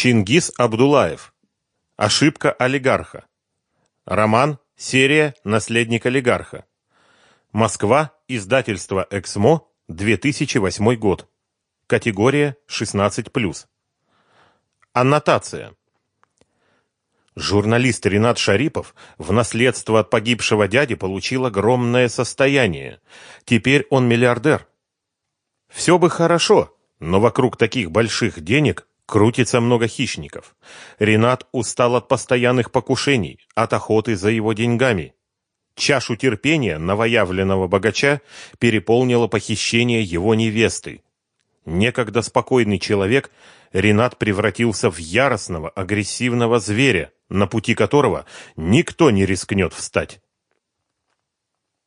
Чингис Абдулаев. Ошибка олигарха. Роман, серия «Наследник олигарха». Москва, издательство «Эксмо», 2008 год. Категория 16+. Аннотация. Журналист Ренат Шарипов в наследство от погибшего дяди получил огромное состояние. Теперь он миллиардер. Все бы хорошо, но вокруг таких больших денег Крутится много хищников. Ренат устал от постоянных покушений, от охоты за его деньгами. Чашу терпения новоявленного богача переполнило похищение его невесты. Некогда спокойный человек, Ренат превратился в яростного, агрессивного зверя, на пути которого никто не рискнет встать.